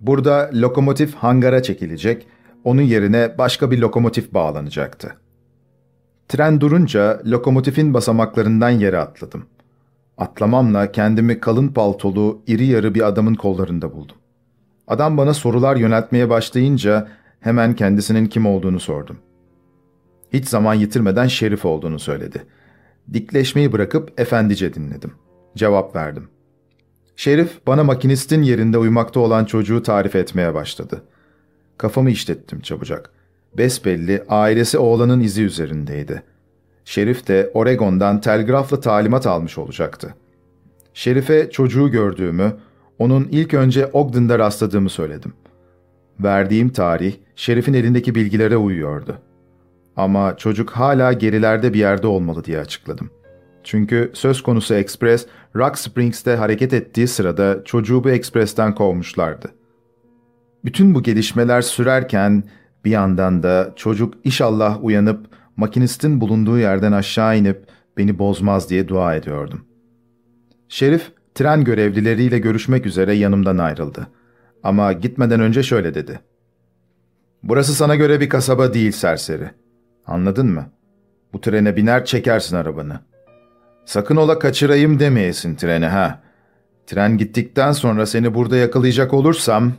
Burada lokomotif hangara çekilecek, onun yerine başka bir lokomotif bağlanacaktı. Tren durunca lokomotifin basamaklarından yere atladım. Atlamamla kendimi kalın paltolu, iri yarı bir adamın kollarında buldum. Adam bana sorular yöneltmeye başlayınca hemen kendisinin kim olduğunu sordum. Hiç zaman yitirmeden şerif olduğunu söyledi. Dikleşmeyi bırakıp efendice dinledim. Cevap verdim. Şerif bana makinistin yerinde uyumakta olan çocuğu tarif etmeye başladı. Kafamı işlettim çabucak. Besbelli ailesi oğlanın izi üzerindeydi. Şerif de Oregon'dan telgrafla talimat almış olacaktı. Şerif'e çocuğu gördüğümü, onun ilk önce Ogden'da rastladığımı söyledim. Verdiğim tarih, Şerif'in elindeki bilgilere uyuyordu. Ama çocuk hala gerilerde bir yerde olmalı diye açıkladım. Çünkü söz konusu ekspres, Rock Springs'te hareket ettiği sırada çocuğu bu ekspresten kovmuşlardı. Bütün bu gelişmeler sürerken bir yandan da çocuk inşallah uyanıp makinistin bulunduğu yerden aşağı inip beni bozmaz diye dua ediyordum. Şerif tren görevlileriyle görüşmek üzere yanımdan ayrıldı. Ama gitmeden önce şöyle dedi. Burası sana göre bir kasaba değil serseri. Anladın mı? Bu trene biner çekersin arabanı. Sakın ola kaçırayım demeyesin treni ha. Tren gittikten sonra seni burada yakalayacak olursam...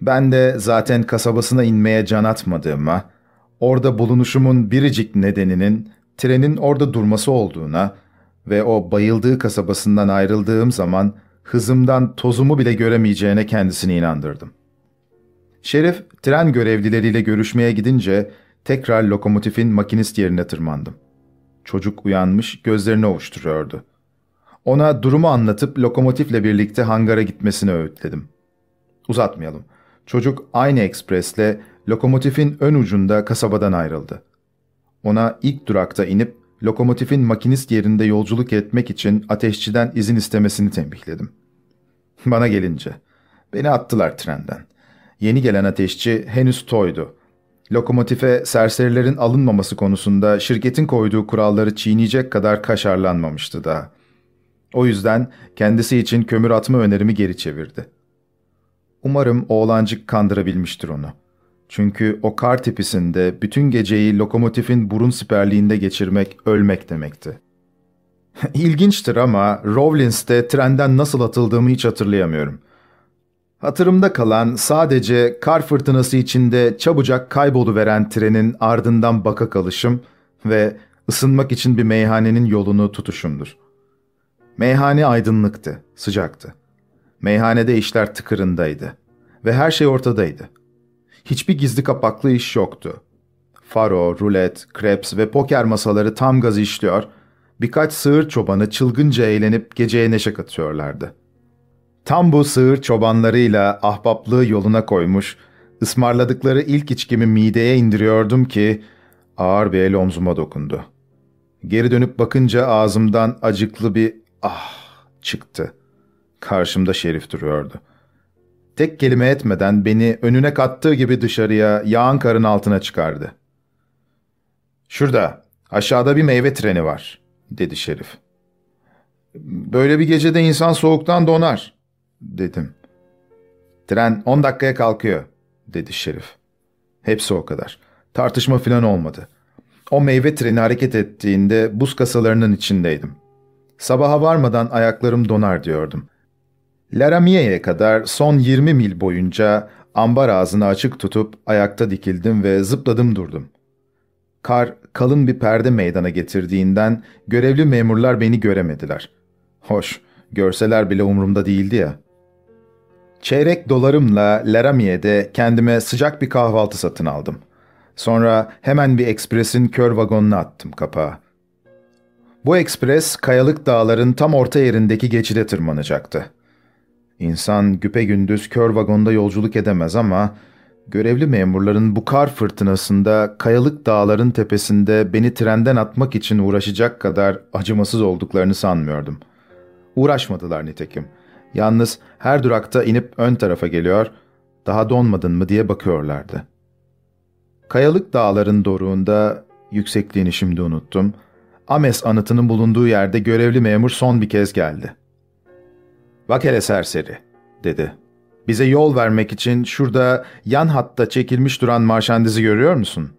Ben de zaten kasabasına inmeye can atmadığıma, orada bulunuşumun biricik nedeninin trenin orada durması olduğuna ve o bayıldığı kasabasından ayrıldığım zaman hızımdan tozumu bile göremeyeceğine kendisini inandırdım. Şerif, tren görevlileriyle görüşmeye gidince tekrar lokomotifin makinist yerine tırmandım. Çocuk uyanmış, gözlerini ovuşturuyordu. Ona durumu anlatıp lokomotifle birlikte hangara gitmesini öğütledim. Uzatmayalım. Çocuk aynı ekspresle lokomotifin ön ucunda kasabadan ayrıldı. Ona ilk durakta inip lokomotifin makinist yerinde yolculuk etmek için ateşçiden izin istemesini tembihledim. Bana gelince, beni attılar trenden. Yeni gelen ateşçi henüz toydu. Lokomotife serserilerin alınmaması konusunda şirketin koyduğu kuralları çiğneyecek kadar kaşarlanmamıştı daha. O yüzden kendisi için kömür atma önerimi geri çevirdi. Umarım oğlancık kandırabilmiştir onu. Çünkü o kar tipisinde bütün geceyi lokomotifin burun siperliğinde geçirmek ölmek demekti. İlginçtir ama Rawlins'te trenden nasıl atıldığımı hiç hatırlayamıyorum. Hatırımda kalan sadece kar fırtınası içinde çabucak kayboluveren trenin ardından baka kalışım ve ısınmak için bir meyhanenin yolunu tutuşumdur. Meyhane aydınlıktı, sıcaktı. Meyhanede işler tıkırındaydı ve her şey ortadaydı. Hiçbir gizli kapaklı iş yoktu. Faro, rulet, kreps ve poker masaları tam gaz işliyor, birkaç sığır çobanı çılgınca eğlenip geceye neşe katıyorlardı. Tam bu sığır çobanlarıyla ahbaplığı yoluna koymuş, ısmarladıkları ilk içkimi mideye indiriyordum ki ağır bir el omzuma dokundu. Geri dönüp bakınca ağzımdan acıklı bir ah çıktı. Karşımda Şerif duruyordu. Tek kelime etmeden beni önüne kattığı gibi dışarıya yağan karın altına çıkardı. ''Şurada, aşağıda bir meyve treni var.'' dedi Şerif. ''Böyle bir gecede insan soğuktan donar.'' dedim. ''Tren 10 dakikaya kalkıyor.'' dedi Şerif. Hepsi o kadar. Tartışma filan olmadı. O meyve treni hareket ettiğinde buz kasalarının içindeydim. Sabaha varmadan ayaklarım donar diyordum. Laramie'ye kadar son 20 mil boyunca ambar ağzını açık tutup ayakta dikildim ve zıpladım durdum. Kar kalın bir perde meydana getirdiğinden görevli memurlar beni göremediler. Hoş, görseler bile umurumda değildi ya. Çeyrek dolarımla Laramie'de kendime sıcak bir kahvaltı satın aldım. Sonra hemen bir ekspresin kör vagonuna attım kapağı. Bu ekspres kayalık dağların tam orta yerindeki geçide tırmanacaktı. İnsan güpegündüz kör vagonda yolculuk edemez ama görevli memurların bu kar fırtınasında kayalık dağların tepesinde beni trenden atmak için uğraşacak kadar acımasız olduklarını sanmıyordum. Uğraşmadılar nitekim. Yalnız her durakta inip ön tarafa geliyor, daha donmadın mı diye bakıyorlardı. Kayalık dağların doruğunda, yüksekliğini şimdi unuttum, Ames anıtının bulunduğu yerde görevli memur son bir kez geldi. ''Bak hele serseri'' dedi. ''Bize yol vermek için şurada yan hatta çekilmiş duran marşandizi görüyor musun?''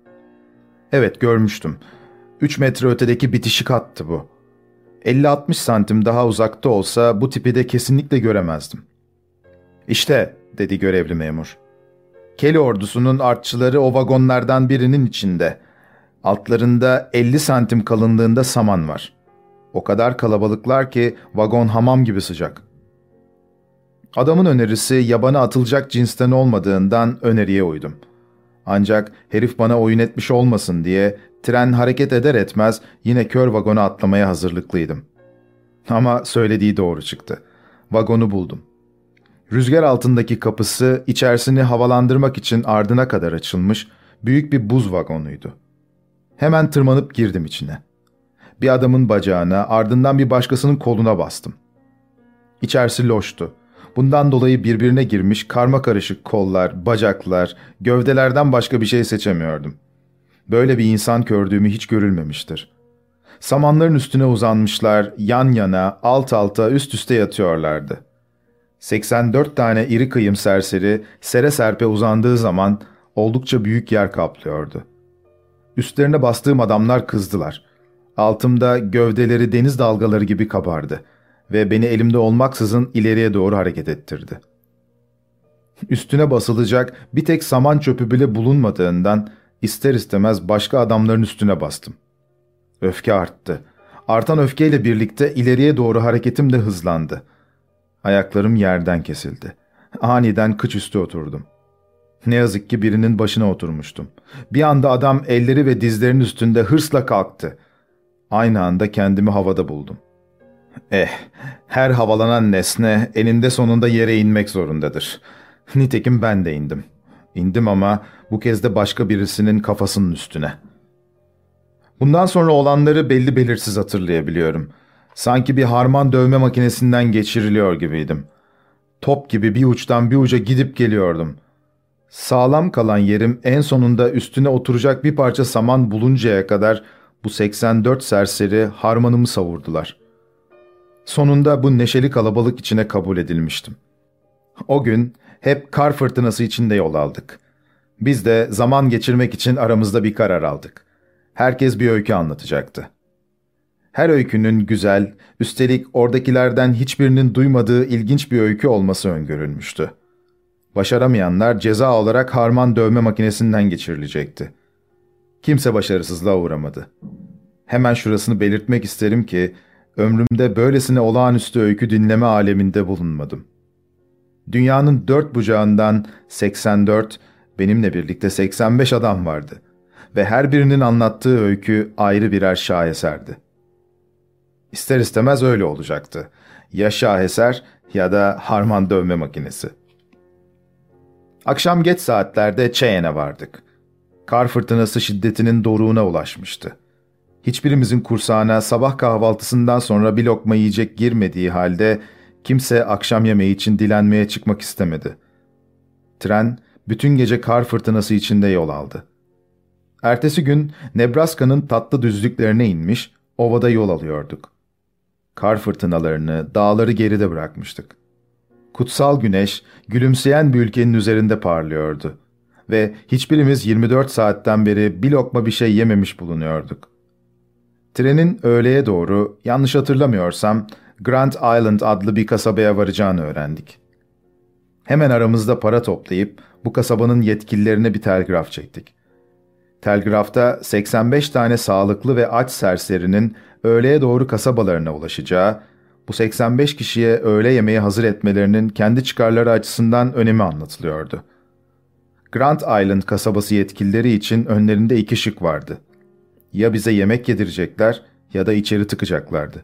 ''Evet görmüştüm. Üç metre ötedeki bitişik hattı bu. 50-60 santim daha uzakta olsa bu tipi de kesinlikle göremezdim.'' ''İşte'' dedi görevli memur. Kelly ordusunun artçıları o vagonlardan birinin içinde. Altlarında 50 santim kalınlığında saman var. O kadar kalabalıklar ki vagon hamam gibi sıcak. Adamın önerisi yabana atılacak cinsten olmadığından öneriye uydum. Ancak herif bana oyun etmiş olmasın diye tren hareket eder etmez yine kör vagona atlamaya hazırlıklıydım. Ama söylediği doğru çıktı. Vagonu buldum. Rüzgar altındaki kapısı içerisini havalandırmak için ardına kadar açılmış büyük bir buz vagonuydu. Hemen tırmanıp girdim içine. Bir adamın bacağına ardından bir başkasının koluna bastım. İçerisi loştu. Bundan dolayı birbirine girmiş karma karışık kollar, bacaklar, gövdelerden başka bir şey seçemiyordum. Böyle bir insan gördüğümü hiç görülmemiştir. Samanların üstüne uzanmışlar, yan yana, alt alta, üst üste yatıyorlardı. 84 tane iri kıyım serseri sere serpe uzandığı zaman oldukça büyük yer kaplıyordu. Üstlerine bastığım adamlar kızdılar. Altımda gövdeleri deniz dalgaları gibi kabardı ve beni elimde olmaksızın ileriye doğru hareket ettirdi. Üstüne basılacak bir tek saman çöpü bile bulunmadığından ister istemez başka adamların üstüne bastım. Öfke arttı. Artan öfkeyle birlikte ileriye doğru hareketim de hızlandı. Ayaklarım yerden kesildi. Aniden kıç üstü oturdum. Ne yazık ki birinin başına oturmuştum. Bir anda adam elleri ve dizlerinin üstünde hırsla kalktı. Aynı anda kendimi havada buldum. Eh, her havalanan nesne eninde sonunda yere inmek zorundadır. Nitekim ben de indim. İndim ama bu kez de başka birisinin kafasının üstüne. Bundan sonra olanları belli belirsiz hatırlayabiliyorum. Sanki bir harman dövme makinesinden geçiriliyor gibiydim. Top gibi bir uçtan bir uca gidip geliyordum. Sağlam kalan yerim en sonunda üstüne oturacak bir parça saman buluncaya kadar bu 84 serseri harmanımı savurdular. Sonunda bu neşeli kalabalık içine kabul edilmiştim. O gün hep kar fırtınası içinde yol aldık. Biz de zaman geçirmek için aramızda bir karar aldık. Herkes bir öykü anlatacaktı. Her öykünün güzel, üstelik oradakilerden hiçbirinin duymadığı ilginç bir öykü olması öngörülmüştü. Başaramayanlar ceza olarak harman dövme makinesinden geçirilecekti. Kimse başarısızlığa uğramadı. Hemen şurasını belirtmek isterim ki, ömrümde böylesine olağanüstü öykü dinleme aleminde bulunmadım. Dünyanın dört bucağından 84, benimle birlikte 85 adam vardı ve her birinin anlattığı öykü ayrı birer şaheserdi. İster istemez öyle olacaktı. Ya şaheser ya da harman dövme makinesi. Akşam geç saatlerde Cheyenne'e vardık. Kar fırtınası şiddetinin doruğuna ulaşmıştı. Hiçbirimizin kursağına sabah kahvaltısından sonra bir lokma yiyecek girmediği halde kimse akşam yemeği için dilenmeye çıkmak istemedi. Tren bütün gece kar fırtınası içinde yol aldı. Ertesi gün Nebraska'nın tatlı düzlüklerine inmiş, ovada yol alıyorduk. Kar fırtınalarını, dağları geride bırakmıştık. Kutsal güneş, gülümseyen bir ülkenin üzerinde parlıyordu. Ve hiçbirimiz 24 saatten beri bir lokma bir şey yememiş bulunuyorduk. Trenin öğleye doğru, yanlış hatırlamıyorsam, Grand Island adlı bir kasabaya varacağını öğrendik. Hemen aramızda para toplayıp bu kasabanın yetkililerine bir telgraf çektik. Telgrafta 85 tane sağlıklı ve aç serserinin öğleye doğru kasabalarına ulaşacağı, bu 85 kişiye öğle yemeği hazır etmelerinin kendi çıkarları açısından önemi anlatılıyordu. Grand Island kasabası yetkilileri için önlerinde iki şık vardı. Ya bize yemek yedirecekler ya da içeri tıkacaklardı.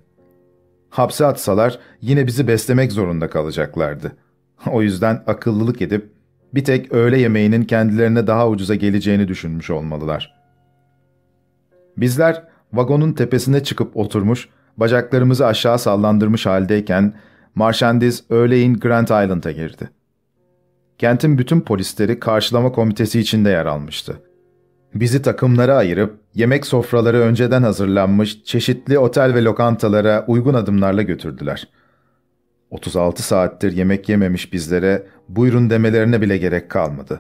Hapse atsalar yine bizi beslemek zorunda kalacaklardı. O yüzden akıllılık edip bir tek öğle yemeğinin kendilerine daha ucuza geleceğini düşünmüş olmalılar. Bizler vagonun tepesine çıkıp oturmuş, bacaklarımızı aşağı sallandırmış haldeyken Marşandiz öğleyin Grand Island'a girdi. Kentin bütün polisleri karşılama komitesi içinde yer almıştı. Bizi takımlara ayırıp yemek sofraları önceden hazırlanmış çeşitli otel ve lokantalara uygun adımlarla götürdüler. 36 saattir yemek yememiş bizlere buyurun demelerine bile gerek kalmadı.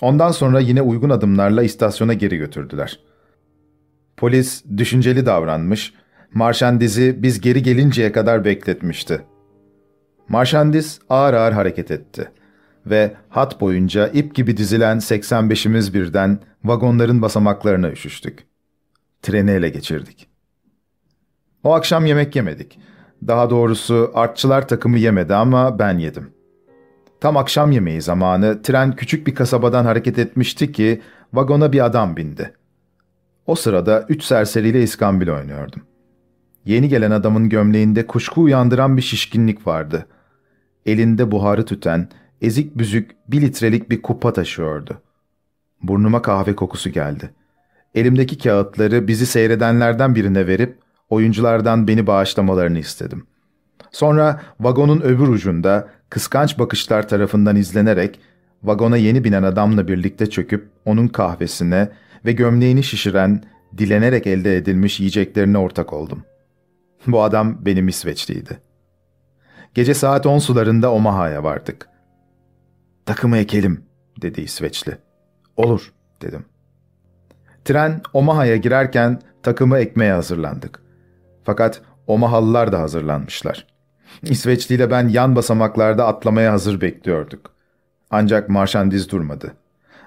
Ondan sonra yine uygun adımlarla istasyona geri götürdüler. Polis düşünceli davranmış, marşandizi biz geri gelinceye kadar bekletmişti. Marşandiz ağır ağır hareket etti ve hat boyunca ip gibi dizilen 85'imiz birden vagonların basamaklarına üşüştük. Treni ele geçirdik. O akşam yemek yemedik. Daha doğrusu artçılar takımı yemedi ama ben yedim. Tam akşam yemeği zamanı tren küçük bir kasabadan hareket etmişti ki vagona bir adam bindi. O sırada üç serseriyle iskambil oynuyordum. Yeni gelen adamın gömleğinde kuşku uyandıran bir şişkinlik vardı. Elinde buharı tüten, ezik büzük bir litrelik bir kupa taşıyordu. Burnuma kahve kokusu geldi. Elimdeki kağıtları bizi seyredenlerden birine verip oyunculardan beni bağışlamalarını istedim. Sonra vagonun öbür ucunda kıskanç bakışlar tarafından izlenerek vagona yeni binen adamla birlikte çöküp onun kahvesine ve gömleğini şişiren, dilenerek elde edilmiş yiyeceklerine ortak oldum. Bu adam benim İsveçliydi. Gece saat on sularında Omaha'ya vardık. Takımı ekelim, dedi İsveçli. Olur, dedim. Tren Omaha'ya girerken takımı ekmeye hazırlandık. Fakat Omahalılar da hazırlanmışlar. İsveçli ile ben yan basamaklarda atlamaya hazır bekliyorduk. Ancak marşandiz durmadı.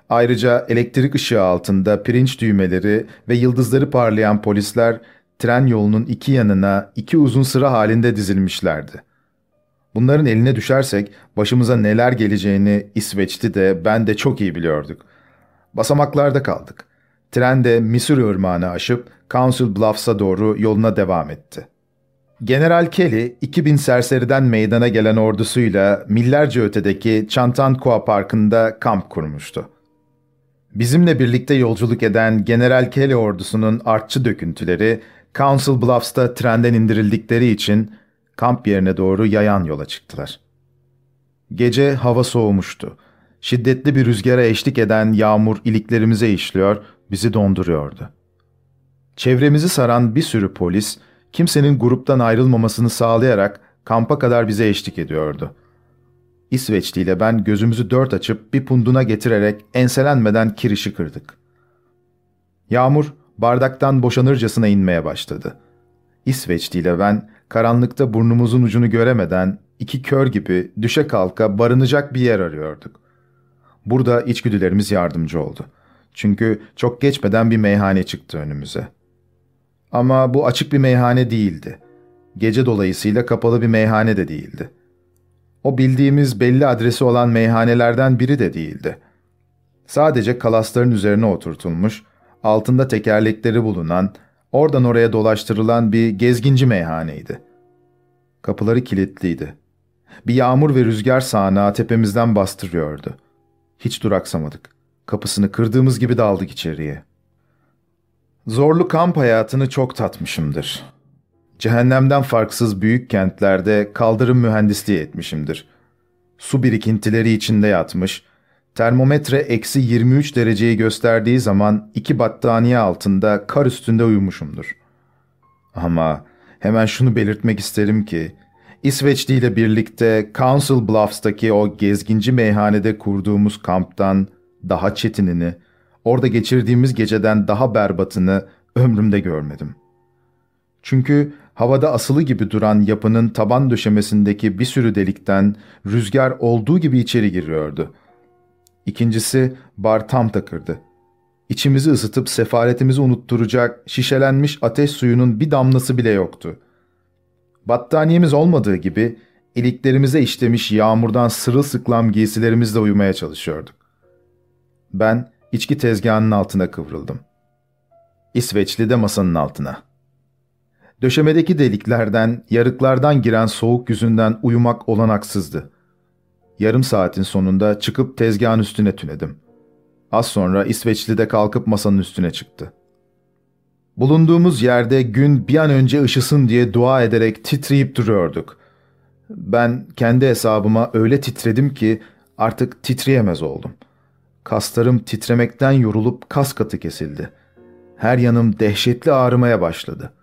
Ayrıca elektrik ışığı altında pirinç düğmeleri ve yıldızları parlayan polisler tren yolunun iki yanına iki uzun sıra halinde dizilmişlerdi. Bunların eline düşersek başımıza neler geleceğini İsveçli de ben de çok iyi biliyorduk. Basamaklarda kaldık. Tren de Missouri ırmağını aşıp Council Bluffs'a doğru yoluna devam etti. General Kelly, 2000 serseriden meydana gelen ordusuyla millerce ötedeki Chantankoa Parkı'nda kamp kurmuştu. Bizimle birlikte yolculuk eden General Kelly ordusunun artçı döküntüleri Council Bluffs'ta trenden indirildikleri için kamp yerine doğru yayan yola çıktılar. Gece hava soğumuştu. Şiddetli bir rüzgara eşlik eden yağmur iliklerimize işliyor, bizi donduruyordu. Çevremizi saran bir sürü polis, kimsenin gruptan ayrılmamasını sağlayarak kampa kadar bize eşlik ediyordu. İsveçli ile ben gözümüzü dört açıp bir punduna getirerek enselenmeden kirişi kırdık. Yağmur bardaktan boşanırcasına inmeye başladı. İsveçli ile ben karanlıkta burnumuzun ucunu göremeden iki kör gibi düşe kalka barınacak bir yer arıyorduk. Burada içgüdülerimiz yardımcı oldu. Çünkü çok geçmeden bir meyhane çıktı önümüze. Ama bu açık bir meyhane değildi. Gece dolayısıyla kapalı bir meyhane de değildi. O bildiğimiz belli adresi olan meyhanelerden biri de değildi. Sadece kalasların üzerine oturtulmuş, altında tekerlekleri bulunan, oradan oraya dolaştırılan bir gezginci meyhaneydi. Kapıları kilitliydi. Bir yağmur ve rüzgar sağanağı tepemizden bastırıyordu. Hiç duraksamadık. Kapısını kırdığımız gibi daldık içeriye. Zorlu kamp hayatını çok tatmışımdır. Cehennemden farksız büyük kentlerde kaldırım mühendisliği etmişimdir. Su birikintileri içinde yatmış, termometre eksi 23 dereceyi gösterdiği zaman iki battaniye altında kar üstünde uyumuşumdur. Ama hemen şunu belirtmek isterim ki, İsveçli ile birlikte Council Bluffs'taki o gezginci meyhanede kurduğumuz kamptan daha çetinini, orada geçirdiğimiz geceden daha berbatını ömrümde görmedim. Çünkü havada asılı gibi duran yapının taban döşemesindeki bir sürü delikten rüzgar olduğu gibi içeri giriyordu. İkincisi bar tam takırdı. İçimizi ısıtıp sefaretimizi unutturacak şişelenmiş ateş suyunun bir damlası bile yoktu. Battaniyemiz olmadığı gibi iliklerimize işlemiş yağmurdan sırılsıklam giysilerimizle uyumaya çalışıyorduk. Ben içki tezgahının altına kıvrıldım. İsveçli de masanın altına. Döşemedeki deliklerden, yarıklardan giren soğuk yüzünden uyumak olanaksızdı. Yarım saatin sonunda çıkıp tezgahın üstüne tünedim. Az sonra İsveçli de kalkıp masanın üstüne çıktı. Bulunduğumuz yerde gün bir an önce ışısın diye dua ederek titreyip duruyorduk. Ben kendi hesabıma öyle titredim ki artık titreyemez oldum. Kaslarım titremekten yorulup kas katı kesildi. Her yanım dehşetli ağrımaya başladı.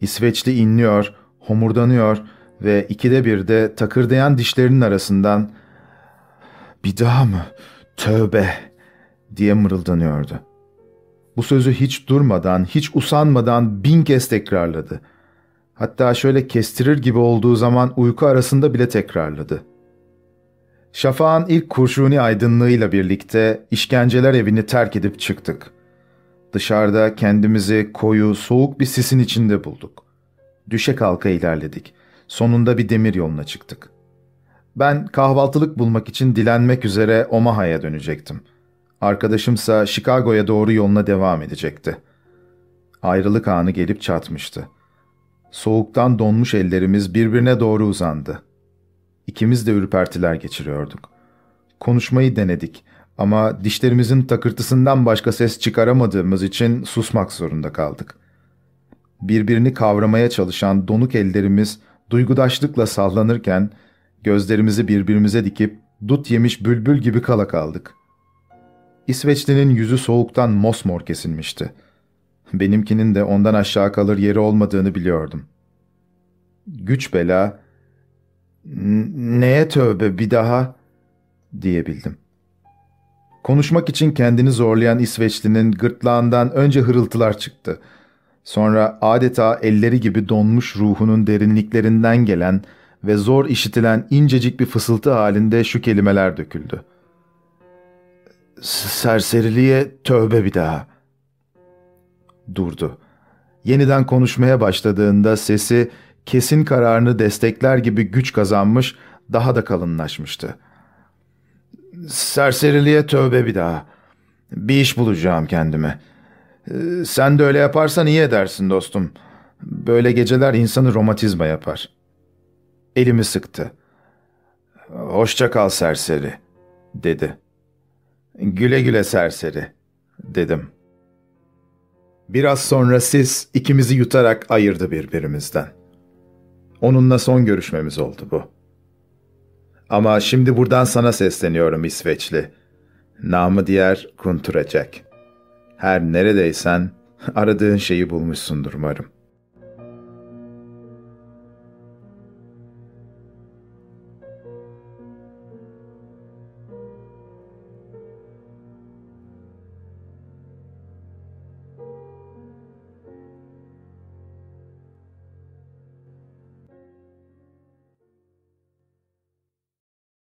İsveçli inliyor, homurdanıyor ve ikide bir de takırdayan dişlerinin arasından ''Bir daha mı? Tövbe!'' diye mırıldanıyordu. Bu sözü hiç durmadan, hiç usanmadan bin kez tekrarladı. Hatta şöyle kestirir gibi olduğu zaman uyku arasında bile tekrarladı. Şafağın ilk kurşuni aydınlığıyla birlikte işkenceler evini terk edip çıktık. Dışarıda kendimizi koyu, soğuk bir sisin içinde bulduk. Düşe kalka ilerledik. Sonunda bir demir yoluna çıktık. Ben kahvaltılık bulmak için dilenmek üzere Omaha'ya dönecektim.'' Arkadaşımsa Chicago'ya doğru yoluna devam edecekti. Ayrılık anı gelip çatmıştı. Soğuktan donmuş ellerimiz birbirine doğru uzandı. İkimiz de ürpertiler geçiriyorduk. Konuşmayı denedik ama dişlerimizin takırtısından başka ses çıkaramadığımız için susmak zorunda kaldık. Birbirini kavramaya çalışan donuk ellerimiz duygudaşlıkla sallanırken gözlerimizi birbirimize dikip dut yemiş bülbül gibi kala kaldık.'' İsveçlinin yüzü soğuktan mosmor kesilmişti. Benimkinin de ondan aşağı kalır yeri olmadığını biliyordum. Güç bela, ''Neye tövbe bir daha?'' diyebildim. Konuşmak için kendini zorlayan İsveçlinin gırtlağından önce hırıltılar çıktı. Sonra adeta elleri gibi donmuş ruhunun derinliklerinden gelen ve zor işitilen incecik bir fısıltı halinde şu kelimeler döküldü serseriliğe tövbe bir daha. Durdu. Yeniden konuşmaya başladığında sesi kesin kararını destekler gibi güç kazanmış, daha da kalınlaşmıştı. Serseriliğe tövbe bir daha. Bir iş bulacağım kendime. Sen de öyle yaparsan iyi edersin dostum. Böyle geceler insanı romatizma yapar. Elimi sıktı. Hoşça kal serseri, dedi.'' Güle güle serseri, dedim. Biraz sonra sis ikimizi yutarak ayırdı birbirimizden. Onunla son görüşmemiz oldu bu. Ama şimdi buradan sana sesleniyorum İsveçli. Namı diğer Kunturecek. Her neredeysen aradığın şeyi bulmuşsundur umarım.